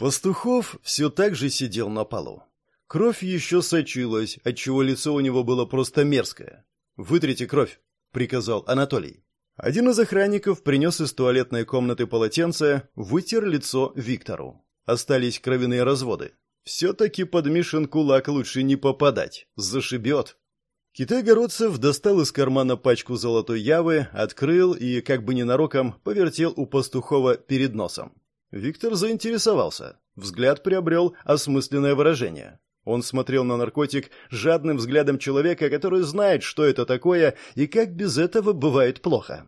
Пастухов все так же сидел на полу. Кровь еще сочилась, отчего лицо у него было просто мерзкое. «Вытрите кровь», — приказал Анатолий. Один из охранников принес из туалетной комнаты полотенце, вытер лицо Виктору. Остались кровяные разводы. Все-таки под Мишин кулак лучше не попадать, зашибет. Китай-городцев достал из кармана пачку золотой явы, открыл и, как бы ненароком, повертел у пастухова перед носом. Виктор заинтересовался. Взгляд приобрел осмысленное выражение. Он смотрел на наркотик жадным взглядом человека, который знает, что это такое и как без этого бывает плохо.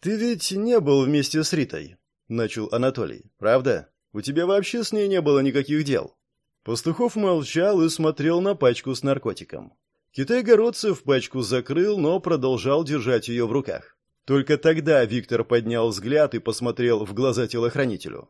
«Ты ведь не был вместе с Ритой», — начал Анатолий. «Правда? У тебя вообще с ней не было никаких дел?» Пастухов молчал и смотрел на пачку с наркотиком. Китай-городцев пачку закрыл, но продолжал держать ее в руках. Только тогда Виктор поднял взгляд и посмотрел в глаза телохранителю.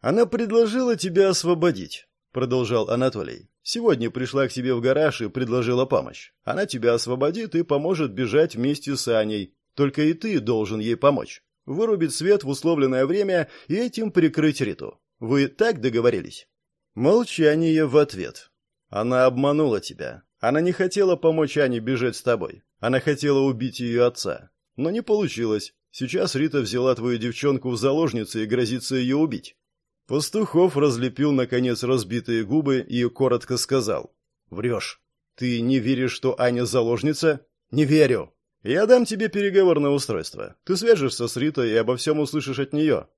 «Она предложила тебя освободить», — продолжал Анатолий. «Сегодня пришла к тебе в гараж и предложила помощь. Она тебя освободит и поможет бежать вместе с Аней. Только и ты должен ей помочь. Вырубить свет в условленное время и этим прикрыть Риту. Вы так договорились?» Молчание в ответ. «Она обманула тебя. Она не хотела помочь Ане бежать с тобой. Она хотела убить ее отца. Но не получилось. Сейчас Рита взяла твою девчонку в заложницы и грозится ее убить. Пастухов разлепил, наконец, разбитые губы и коротко сказал. «Врешь. Ты не веришь, что Аня заложница?» «Не верю. Я дам тебе переговорное устройство. Ты свяжешься с Ритой и обо всем услышишь от нее».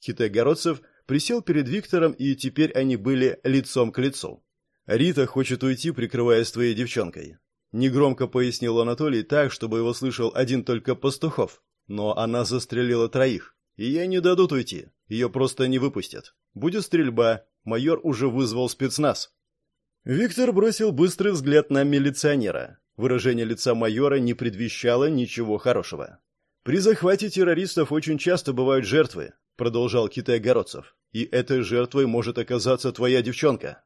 Китай-городцев присел перед Виктором, и теперь они были лицом к лицу. «Рита хочет уйти, прикрываясь твоей девчонкой. Негромко пояснил Анатолий так, чтобы его слышал один только Пастухов. Но она застрелила троих. И ей не дадут уйти. Ее просто не выпустят. Будет стрельба. Майор уже вызвал спецназ. Виктор бросил быстрый взгляд на милиционера. Выражение лица майора не предвещало ничего хорошего. «При захвате террористов очень часто бывают жертвы», — продолжал Китай-Городцев. «И этой жертвой может оказаться твоя девчонка».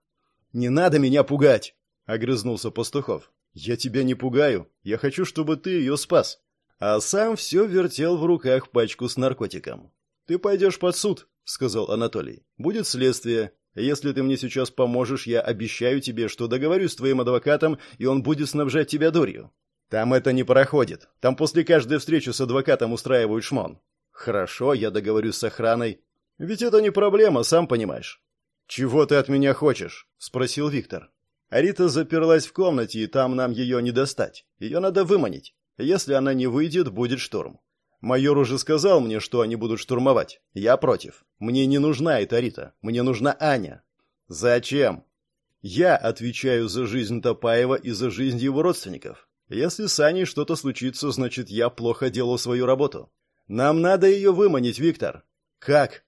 «Не надо меня пугать!» — огрызнулся Пастухов. «Я тебя не пугаю. Я хочу, чтобы ты ее спас». А сам все вертел в руках пачку с наркотиком. «Ты пойдешь под суд», — сказал Анатолий. «Будет следствие. Если ты мне сейчас поможешь, я обещаю тебе, что договорюсь с твоим адвокатом, и он будет снабжать тебя дурью. Там это не проходит. Там после каждой встречи с адвокатом устраивают шмон. Хорошо, я договорюсь с охраной. Ведь это не проблема, сам понимаешь. Чего ты от меня хочешь? спросил Виктор. Арита заперлась в комнате, и там нам ее не достать. Ее надо выманить. Если она не выйдет, будет штурм. Майор уже сказал мне, что они будут штурмовать. Я против. Мне не нужна эта Рита. Мне нужна Аня. Зачем? Я отвечаю за жизнь Топаева и за жизнь его родственников. Если с Аней что-то случится, значит, я плохо делал свою работу. Нам надо ее выманить, Виктор. Как?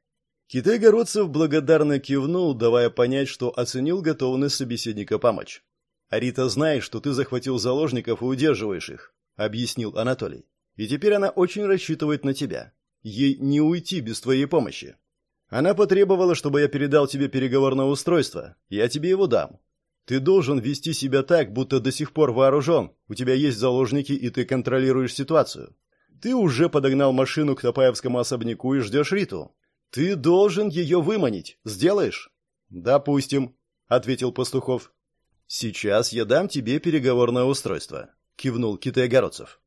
Китай-городцев благодарно кивнул, давая понять, что оценил готовность собеседника помочь. «Арита знает, что ты захватил заложников и удерживаешь их», — объяснил Анатолий. «И теперь она очень рассчитывает на тебя. Ей не уйти без твоей помощи. Она потребовала, чтобы я передал тебе переговорное устройство. Я тебе его дам. Ты должен вести себя так, будто до сих пор вооружен. У тебя есть заложники, и ты контролируешь ситуацию. Ты уже подогнал машину к Топаевскому особняку и ждешь Риту. Ты должен ее выманить. Сделаешь? Допустим, ответил Пастухов. Сейчас я дам тебе переговорное устройство, кивнул Китай-Городцев.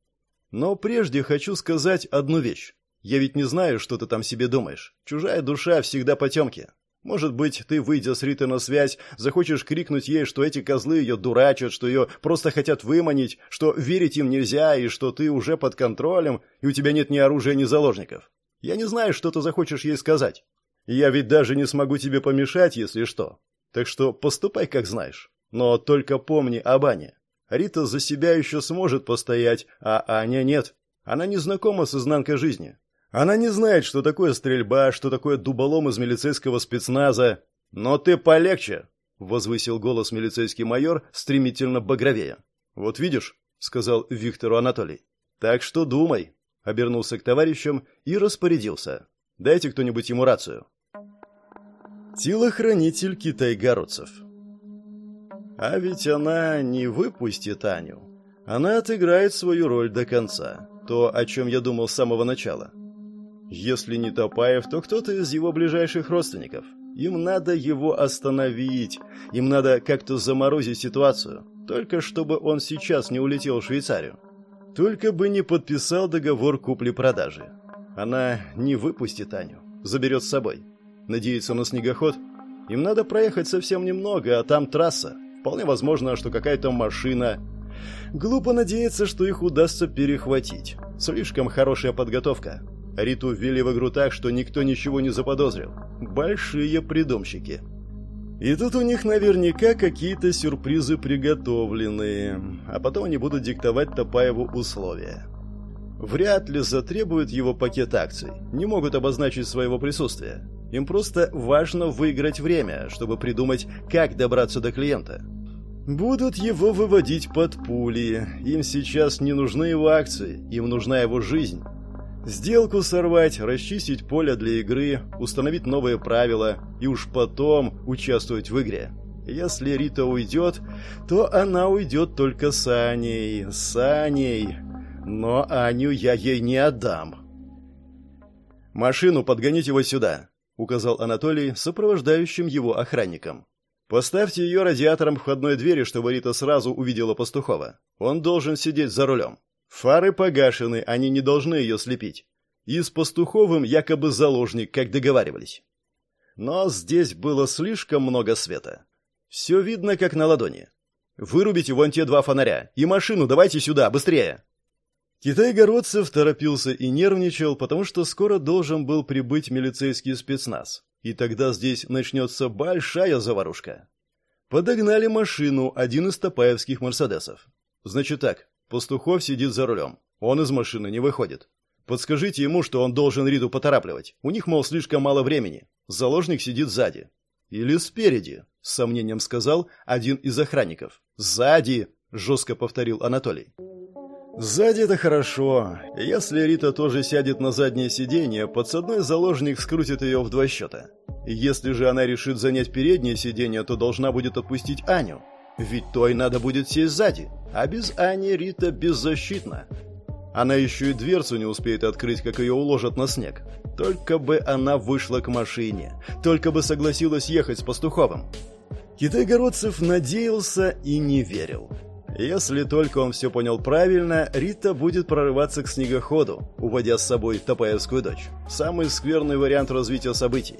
Но прежде хочу сказать одну вещь. Я ведь не знаю, что ты там себе думаешь. Чужая душа всегда потемки. Может быть, ты, выйдя с Ритой на связь, захочешь крикнуть ей, что эти козлы ее дурачат, что ее просто хотят выманить, что верить им нельзя и что ты уже под контролем, и у тебя нет ни оружия, ни заложников. Я не знаю, что ты захочешь ей сказать. Я ведь даже не смогу тебе помешать, если что. Так что поступай, как знаешь. Но только помни об Ане. Рита за себя еще сможет постоять, а Аня нет. Она не знакома с изнанкой жизни. Она не знает, что такое стрельба, что такое дуболом из милицейского спецназа. Но ты полегче, возвысил голос милицейский майор, стремительно багровея. Вот видишь, сказал Виктору Анатолий. Так что думай, обернулся к товарищам и распорядился. «Дайте кто-нибудь ему рацию». Телохранитель китай-городцев. А ведь она не выпустит Аню. Она отыграет свою роль до конца. То, о чем я думал с самого начала. Если не Топаев, то кто-то из его ближайших родственников. Им надо его остановить. Им надо как-то заморозить ситуацию. Только чтобы он сейчас не улетел в Швейцарию. Только бы не подписал договор купли-продажи. Она не выпустит Аню. Заберет с собой. Надеется на снегоход. Им надо проехать совсем немного, а там трасса. Вполне возможно, что какая-то машина. Глупо надеяться, что их удастся перехватить. Слишком хорошая подготовка. Риту ввели в игру так, что никто ничего не заподозрил. Большие придумщики. И тут у них наверняка какие-то сюрпризы приготовленные, а потом они будут диктовать Топаеву условия. Вряд ли затребуют его пакет акций, не могут обозначить своего присутствия. Им просто важно выиграть время, чтобы придумать, как добраться до клиента. Будут его выводить под пули. Им сейчас не нужны его акции, им нужна его жизнь. Сделку сорвать, расчистить поле для игры, установить новые правила и уж потом участвовать в игре. Если Рита уйдет, то она уйдет только с Аней, с Аней. Но Аню я ей не отдам. «Машину подгоните его сюда», — указал Анатолий сопровождающим его охранником. «Поставьте ее радиатором входной двери, чтобы Рита сразу увидела Пастухова. Он должен сидеть за рулем». Фары погашены, они не должны ее слепить. И с Пастуховым якобы заложник, как договаривались. Но здесь было слишком много света. Все видно, как на ладони. Вырубите вон те два фонаря. И машину давайте сюда, быстрее. Китай-городцев торопился и нервничал, потому что скоро должен был прибыть милицейский спецназ. И тогда здесь начнется большая заварушка. Подогнали машину, один из топаевских «Мерседесов». Значит так, Пастухов сидит за рулем. Он из машины не выходит. Подскажите ему, что он должен Риду поторапливать. У них, мол, слишком мало времени. Заложник сидит сзади. Или спереди, с сомнением сказал один из охранников. Сзади, жестко повторил Анатолий. Сзади это хорошо. Если Рита тоже сядет на заднее сиденье, подсадной заложник скрутит ее в два счета. Если же она решит занять переднее сиденье, то должна будет отпустить Аню. Ведь той надо будет сесть сзади, а без Ани Рита беззащитна. Она еще и дверцу не успеет открыть, как ее уложат на снег. Только бы она вышла к машине, только бы согласилась ехать с Пастуховым. Китай-городцев надеялся и не верил. Если только он все понял правильно, Рита будет прорываться к снегоходу, уводя с собой Топаевскую дочь. Самый скверный вариант развития событий.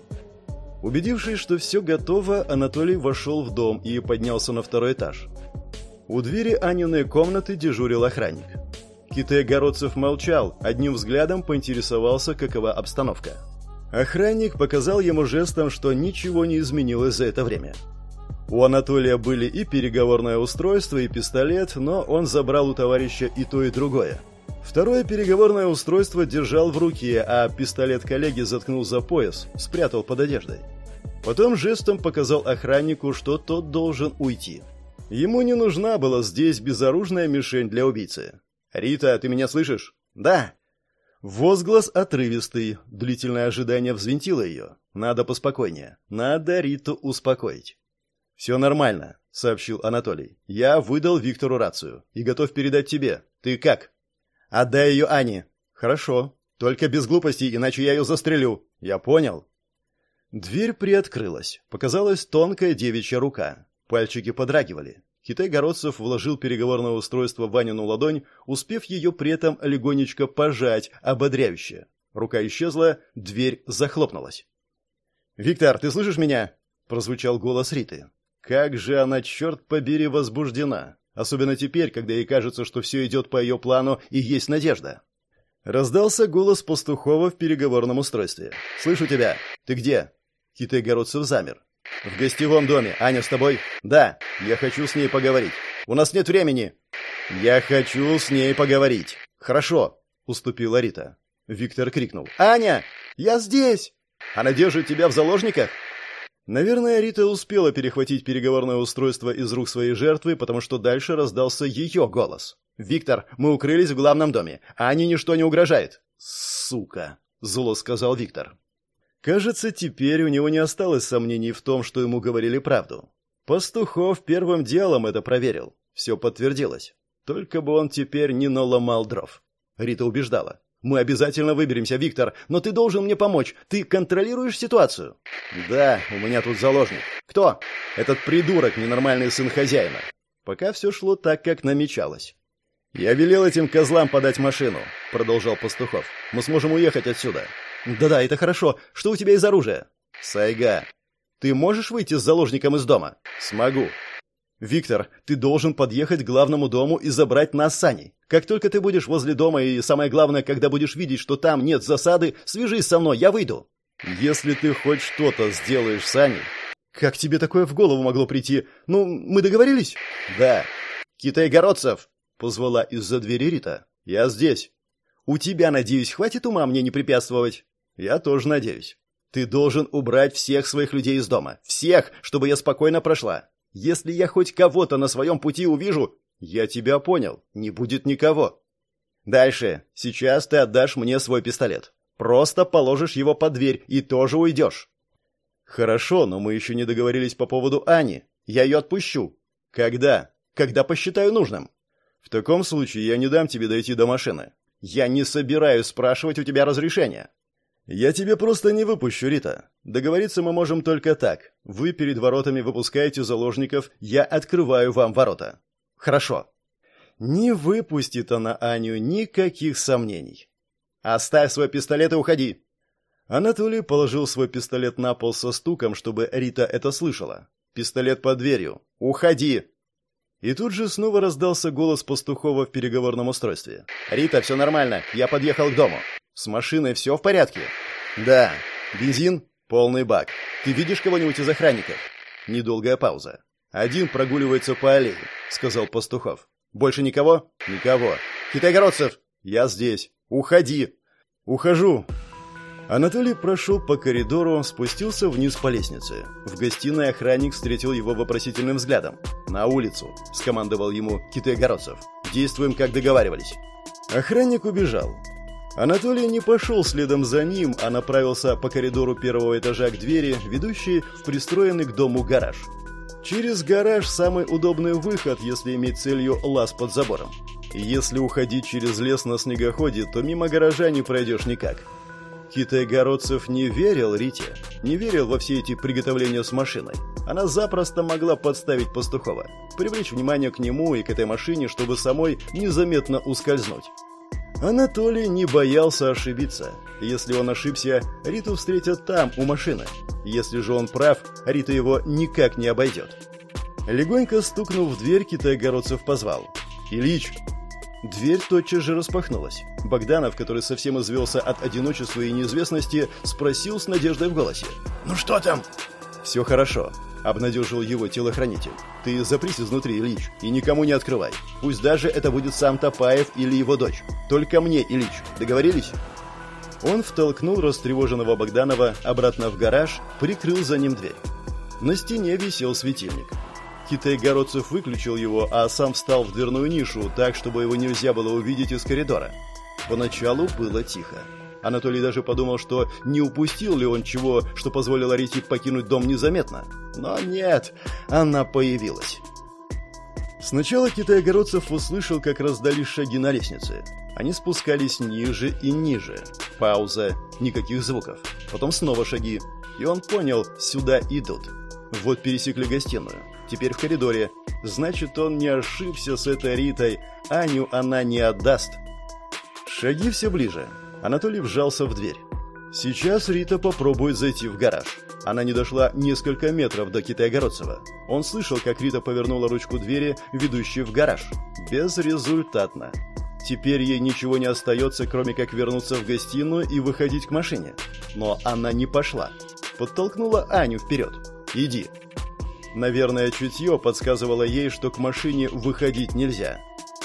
Убедившись, что все готово, Анатолий вошел в дом и поднялся на второй этаж. У двери Аниной комнаты дежурил охранник. Китай-городцев молчал, одним взглядом поинтересовался, какова обстановка. Охранник показал ему жестом, что ничего не изменилось за это время. У Анатолия были и переговорное устройство, и пистолет, но он забрал у товарища и то, и другое. Второе переговорное устройство держал в руке, а пистолет коллеги заткнул за пояс, спрятал под одеждой. Потом жестом показал охраннику, что тот должен уйти. Ему не нужна была здесь безоружная мишень для убийцы. «Рита, ты меня слышишь?» «Да». Возглас отрывистый, длительное ожидание взвинтило ее. Надо поспокойнее. Надо Риту успокоить. «Все нормально», — сообщил Анатолий. «Я выдал Виктору рацию и готов передать тебе. Ты как?» «Отдай ее Ане». «Хорошо. Только без глупостей, иначе я ее застрелю. Я понял». Дверь приоткрылась. Показалась тонкая девичья рука. Пальчики подрагивали. Китай-городцев вложил переговорное устройство в Ванину ладонь, успев ее при этом легонечко пожать, ободряюще. Рука исчезла, дверь захлопнулась. «Виктор, ты слышишь меня?» — прозвучал голос Риты. «Как же она, черт побери, возбуждена!» Особенно теперь, когда ей кажется, что все идет по ее плану и есть надежда. Раздался голос Пастухова в переговорном устройстве. «Слышу тебя. Ты где?» Китай-городцев замер. «В гостевом доме. Аня с тобой?» «Да. Я хочу с ней поговорить. У нас нет времени». «Я хочу с ней поговорить». «Хорошо», — уступила Рита. Виктор крикнул. «Аня! Я здесь!» «Она держит тебя в заложниках?» Наверное, Рита успела перехватить переговорное устройство из рук своей жертвы, потому что дальше раздался ее голос. «Виктор, мы укрылись в главном доме. а Ане ничто не угрожает». «Сука!» — зло сказал Виктор. Кажется, теперь у него не осталось сомнений в том, что ему говорили правду. Пастухов первым делом это проверил. Все подтвердилось. Только бы он теперь не наломал дров. Рита убеждала. Мы обязательно выберемся, Виктор, но ты должен мне помочь. Ты контролируешь ситуацию? Да, у меня тут заложник. Кто? Этот придурок, ненормальный сын хозяина. Пока все шло так, как намечалось. «Я велел этим козлам подать машину», — продолжал Пастухов. «Мы сможем уехать отсюда». «Да-да, это хорошо. Что у тебя из оружия?» «Сайга, ты можешь выйти с заложником из дома?» «Смогу». «Виктор, ты должен подъехать к главному дому и забрать нас с Аней. Как только ты будешь возле дома и, самое главное, когда будешь видеть, что там нет засады, свяжись со мной, я выйду». «Если ты хоть что-то сделаешь с Аней...» «Как тебе такое в голову могло прийти? Ну, мы договорились?» «Да». «Китай-городцев!» — позвала из-за двери Рита. «Я здесь». «У тебя, надеюсь, хватит ума мне не препятствовать?» «Я тоже надеюсь». «Ты должен убрать всех своих людей из дома. Всех, чтобы я спокойно прошла. Если я хоть кого-то на своем пути увижу, я тебя понял, не будет никого. Дальше. Сейчас ты отдашь мне свой пистолет. Просто положишь его под дверь и тоже уйдешь. Хорошо, но мы еще не договорились по поводу Ани. Я ее отпущу. Когда? Когда посчитаю нужным. В таком случае я не дам тебе дойти до машины. Я не собираюсь спрашивать у тебя разрешения. «Я тебе просто не выпущу, Рита. Договориться мы можем только так. Вы перед воротами выпускаете заложников, я открываю вам ворота». «Хорошо». Не выпустит она Аню никаких сомнений. «Оставь свой пистолет и уходи». Анатолий положил свой пистолет на пол со стуком, чтобы Рита это слышала. «Пистолет под дверью. Уходи!» И тут же снова раздался голос Пастухова в переговорном устройстве. «Рита, все нормально. Я подъехал к дому. С машиной все в порядке?» «Да. Бензин? Полный бак. Ты видишь кого-нибудь из охранников?» Недолгая пауза. «Один прогуливается по аллее», — сказал Пастухов. «Больше никого?» «Никого. Китайгородцев?» «Я здесь. Уходи». «Ухожу». Анатолий прошел по коридору, спустился вниз по лестнице. В гостиной охранник встретил его вопросительным взглядом. «На улицу», — скомандовал ему Китайгородцев. «Действуем, как договаривались». Охранник убежал. Анатолий не пошел следом за ним, а направился по коридору первого этажа к двери, ведущей в пристроенный к дому гараж. Через гараж самый удобный выход, если иметь целью лаз под забором. Если уходить через лес на снегоходе, то мимо гаража не пройдешь никак. Китай-городцев не верил Рите, не верил во все эти приготовления с машиной. Она запросто могла подставить Пастухова, привлечь внимание к нему и к этой машине, чтобы самой незаметно ускользнуть. Анатолий не боялся ошибиться. Если он ошибся, Риту встретят там, у машины. Если же он прав, Рита его никак не обойдет. Легонько стукнув в дверь, Китай-Городцев позвал. «Ильич!» Дверь тотчас же распахнулась. Богданов, который совсем извелся от одиночества и неизвестности, спросил с надеждой в голосе. «Ну что там?» «Все хорошо. — обнадежил его телохранитель. «Ты запрись изнутри, Ильич, и никому не открывай. Пусть даже это будет сам Топаев или его дочь. Только мне, Ильич. Договорились?» Он втолкнул растревоженного Богданова обратно в гараж, прикрыл за ним дверь. На стене висел светильник. Китай-городцев выключил его, а сам встал в дверную нишу, так, чтобы его нельзя было увидеть из коридора. Поначалу было тихо. Анатолий даже подумал, что не упустил ли он чего, что позволило Рите покинуть дом незаметно. Но нет, она появилась. Сначала Китай-Огородцев услышал, как раздались шаги на лестнице. Они спускались ниже и ниже. Пауза, никаких звуков. Потом снова шаги. И он понял, сюда идут. Вот пересекли гостиную. Теперь в коридоре. Значит, он не ошибся с этой Ритой. Аню она не отдаст. Шаги все ближе. Анатолий вжался в дверь. Сейчас Рита попробует зайти в гараж. Она не дошла несколько метров до Китая-Городцева. Он слышал, как Рита повернула ручку двери, ведущей в гараж. Безрезультатно. Теперь ей ничего не остается, кроме как вернуться в гостиную и выходить к машине. Но она не пошла. Подтолкнула Аню вперед. «Иди». Наверное, чутье подсказывало ей, что к машине выходить нельзя.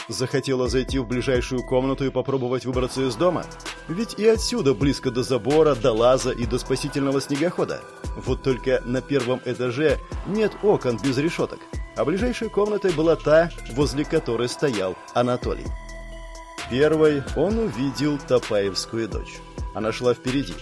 Захотела зайти в ближайшую комнату и попробовать выбраться из дома? Ведь и отсюда близко до забора, до лаза и до спасительного снегохода. Вот только на первом этаже нет окон без решеток, а ближайшей комнатой была та, возле которой стоял Анатолий. Первой он увидел Топаевскую дочь. Она шла впереди.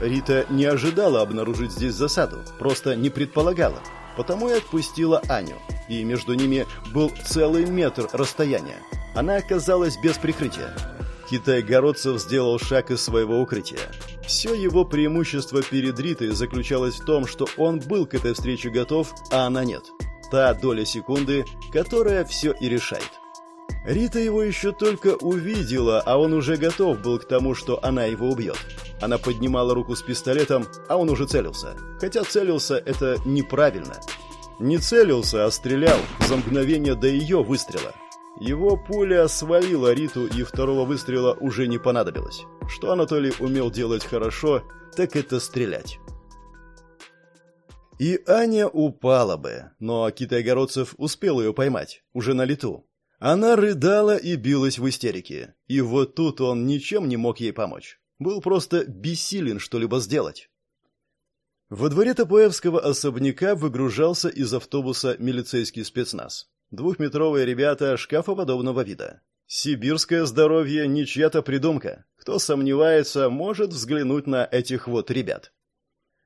Рита не ожидала обнаружить здесь засаду, просто не предполагала, потому и отпустила Аню и между ними был целый метр расстояния. Она оказалась без прикрытия. Китай-городцев сделал шаг из своего укрытия. Все его преимущество перед Ритой заключалось в том, что он был к этой встрече готов, а она нет. Та доля секунды, которая все и решает. Рита его еще только увидела, а он уже готов был к тому, что она его убьет. Она поднимала руку с пистолетом, а он уже целился. Хотя целился это неправильно. Не целился, а стрелял за мгновение до ее выстрела. Его пуля свалила Риту, и второго выстрела уже не понадобилось. Что Анатолий умел делать хорошо, так это стрелять. И Аня упала бы, но Китай-Городцев успел ее поймать, уже на лету. Она рыдала и билась в истерике, и вот тут он ничем не мог ей помочь. Был просто бессилен что-либо сделать. Во дворе Топоевского особняка выгружался из автобуса милицейский спецназ. Двухметровые ребята шкафоподобного вида. Сибирское здоровье не чья-то придумка. Кто сомневается, может взглянуть на этих вот ребят.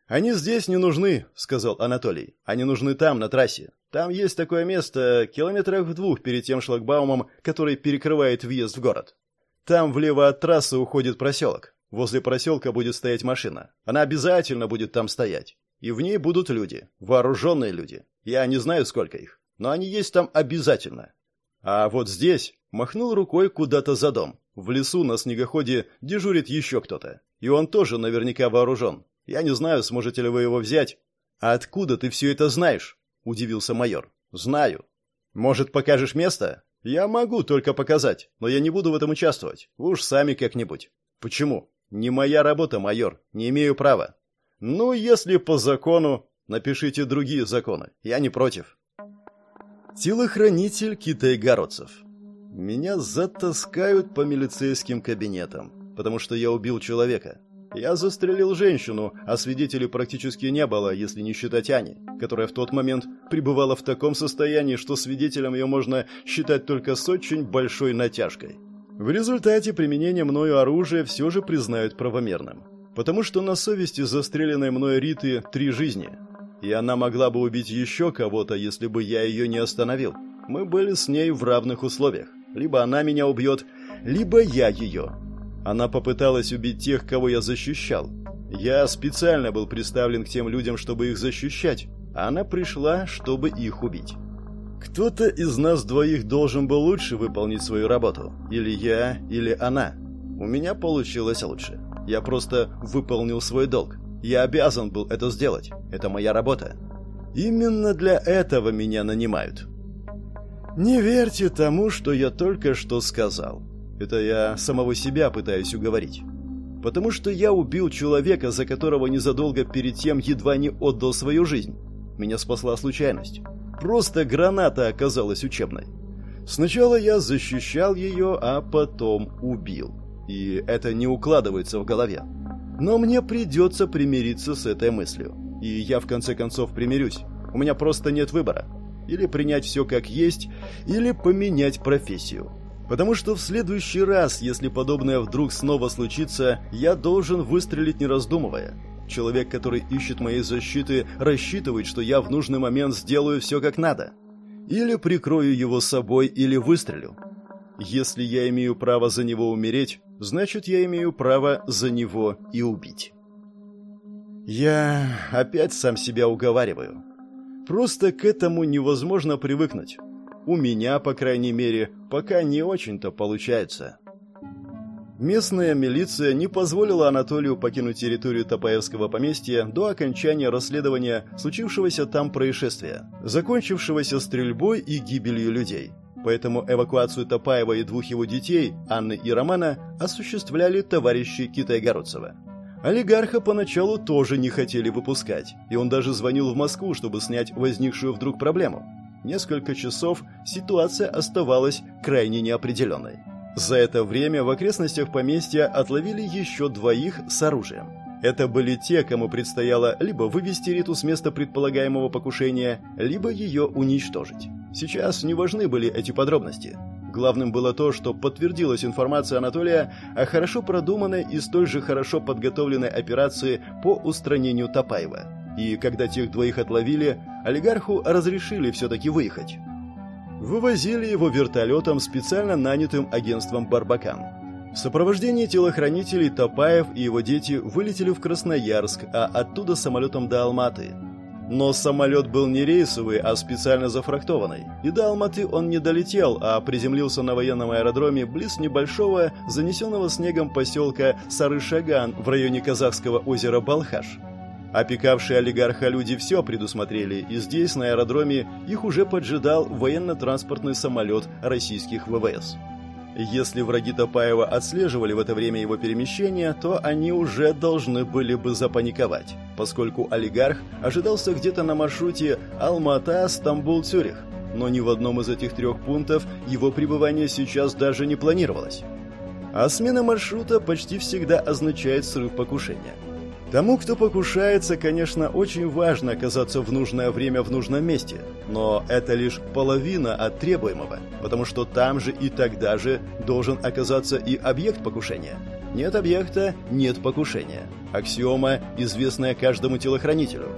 «Они здесь не нужны», — сказал Анатолий. «Они нужны там, на трассе. Там есть такое место, километрах в двух перед тем шлагбаумом, который перекрывает въезд в город. Там влево от трассы уходит проселок. Возле проселка будет стоять машина. Она обязательно будет там стоять. И в ней будут люди, вооруженные люди. Я не знаю, сколько их, но они есть там обязательно. А вот здесь махнул рукой куда-то за дом. В лесу на снегоходе дежурит еще кто-то. И он тоже наверняка вооружен. Я не знаю, сможете ли вы его взять. А откуда ты все это знаешь? Удивился майор. Знаю. Может, покажешь место? Я могу только показать, но я не буду в этом участвовать. Вы уж сами как-нибудь. Почему? Не моя работа, майор. Не имею права. Ну, если по закону, напишите другие законы. Я не против. Телохранитель китай-городцев. Меня затаскают по милицейским кабинетам, потому что я убил человека. Я застрелил женщину, а свидетелей практически не было, если не считать Ани, которая в тот момент пребывала в таком состоянии, что свидетелем ее можно считать только с очень большой натяжкой. В результате применения мною оружия все же признают правомерным. Потому что на совести застреленной мной Риты три жизни. И она могла бы убить еще кого-то, если бы я ее не остановил. Мы были с ней в равных условиях. Либо она меня убьет, либо я ее. Она попыталась убить тех, кого я защищал. Я специально был представлен к тем людям, чтобы их защищать, она пришла, чтобы их убить. Кто-то из нас двоих должен был лучше выполнить свою работу. Или я, или она. У меня получилось лучше. Я просто выполнил свой долг. Я обязан был это сделать. Это моя работа. Именно для этого меня нанимают. Не верьте тому, что я только что сказал. Это я самого себя пытаюсь уговорить. Потому что я убил человека, за которого незадолго перед тем едва не отдал свою жизнь. Меня спасла случайность. Просто граната оказалась учебной. Сначала я защищал ее, а потом убил. И это не укладывается в голове. Но мне придется примириться с этой мыслью. И я в конце концов примирюсь. У меня просто нет выбора. Или принять все как есть, или поменять профессию. Потому что в следующий раз, если подобное вдруг снова случится, я должен выстрелить не раздумывая. Человек, который ищет моей защиты, рассчитывает, что я в нужный момент сделаю все как надо. Или прикрою его собой, или выстрелю. Если я имею право за него умереть, значит, я имею право за него и убить. Я опять сам себя уговариваю. Просто к этому невозможно привыкнуть. У меня, по крайней мере, пока не очень-то получается. Местная милиция не позволила Анатолию покинуть территорию Топаевского поместья до окончания расследования случившегося там происшествия, закончившегося стрельбой и гибелью людей. Поэтому эвакуацию Топаева и двух его детей, Анны и Романа, осуществляли товарищи Китайгородцева. Олигарха поначалу тоже не хотели выпускать, и он даже звонил в Москву, чтобы снять возникшую вдруг проблему. Несколько часов ситуация оставалась крайне неопределенной. За это время в окрестностях поместья отловили еще двоих с оружием. Это были те, кому предстояло либо вывести Риту с места предполагаемого покушения, либо ее уничтожить. Сейчас не важны были эти подробности. Главным было то, что подтвердилась информация Анатолия о хорошо продуманной и столь же хорошо подготовленной операции по устранению Топаева. И когда тех двоих отловили, олигарху разрешили все-таки выехать. Вывозили его вертолетом, специально нанятым агентством «Барбакан». В сопровождении телохранителей Топаев и его дети вылетели в Красноярск, а оттуда самолетом до Алматы. Но самолет был не рейсовый, а специально зафрахтованный. И до Алматы он не долетел, а приземлился на военном аэродроме близ небольшого, занесенного снегом поселка Сарышаган в районе казахского озера Балхаш. Опекавшие олигарха люди все предусмотрели, и здесь, на аэродроме, их уже поджидал военно-транспортный самолет российских ВВС. Если враги Топаева отслеживали в это время его перемещения, то они уже должны были бы запаниковать, поскольку олигарх ожидался где-то на маршруте Алма-Ата-Стамбул-Цюрих, но ни в одном из этих трех пунктов его пребывание сейчас даже не планировалось. А смена маршрута почти всегда означает срыв покушения. Тому, кто покушается, конечно, очень важно оказаться в нужное время в нужном месте, но это лишь половина от требуемого, потому что там же и тогда же должен оказаться и объект покушения. Нет объекта – нет покушения. Аксиома, известная каждому телохранителю.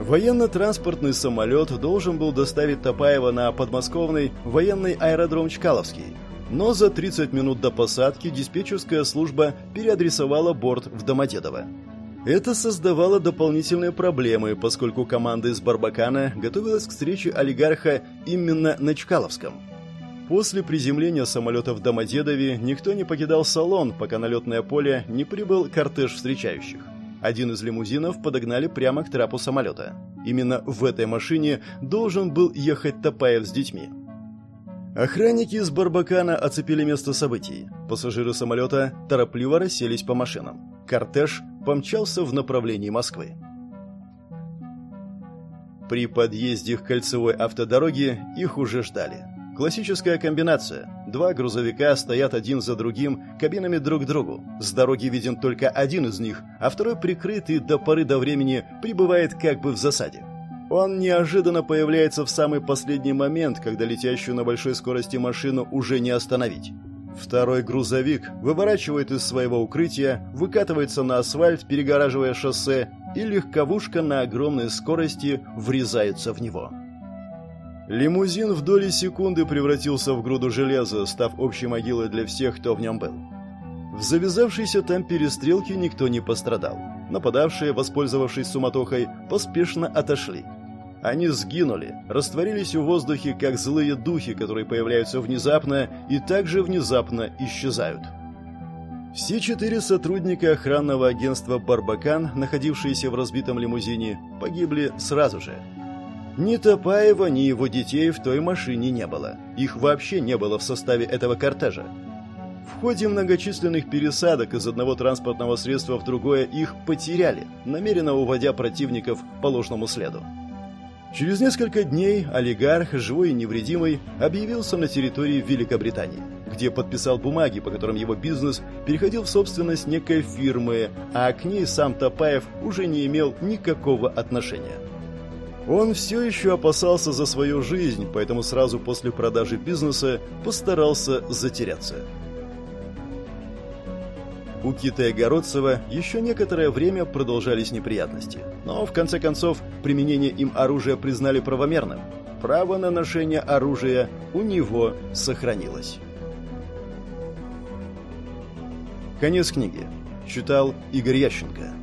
Военно-транспортный самолет должен был доставить Топаева на подмосковный военный аэродром Чкаловский. Но за 30 минут до посадки диспетчерская служба переадресовала борт в Домодедово. Это создавало дополнительные проблемы, поскольку команда из Барбакана готовилась к встрече олигарха именно на Чкаловском. После приземления самолета в Домодедове никто не покидал салон, пока на летное поле не прибыл кортеж встречающих. Один из лимузинов подогнали прямо к трапу самолета. Именно в этой машине должен был ехать Топаев с детьми. Охранники из Барбакана оцепили место событий. Пассажиры самолета торопливо расселись по машинам. Кортеж помчался в направлении Москвы. При подъезде к кольцевой автодороге их уже ждали. Классическая комбинация. Два грузовика стоят один за другим, кабинами друг к другу. С дороги виден только один из них, а второй прикрытый до поры до времени пребывает как бы в засаде. Он неожиданно появляется в самый последний момент, когда летящую на большой скорости машину уже не остановить. Второй грузовик выворачивает из своего укрытия, выкатывается на асфальт, перегораживая шоссе, и легковушка на огромной скорости врезается в него. Лимузин в доли секунды превратился в груду железа, став общей могилой для всех, кто в нем был. В завязавшейся там перестрелке никто не пострадал. Нападавшие, воспользовавшись суматохой, поспешно отошли – они сгинули, растворились в воздухе, как злые духи, которые появляются внезапно и также внезапно исчезают. Все четыре сотрудника охранного агентства «Барбакан», находившиеся в разбитом лимузине, погибли сразу же. Ни Топаева, ни его детей в той машине не было. Их вообще не было в составе этого кортежа. В ходе многочисленных пересадок из одного транспортного средства в другое их потеряли, намеренно уводя противников по ложному следу. Через несколько дней олигарх, живой и невредимый, объявился на территории Великобритании, где подписал бумаги, по которым его бизнес переходил в собственность некой фирмы, а к ней сам Топаев уже не имел никакого отношения. Он все еще опасался за свою жизнь, поэтому сразу после продажи бизнеса постарался затеряться. У Кита Городцева еще некоторое время продолжались неприятности. Но, в конце концов, применение им оружия признали правомерным. Право на ношение оружия у него сохранилось. Конец книги. Читал Игорь Ященко.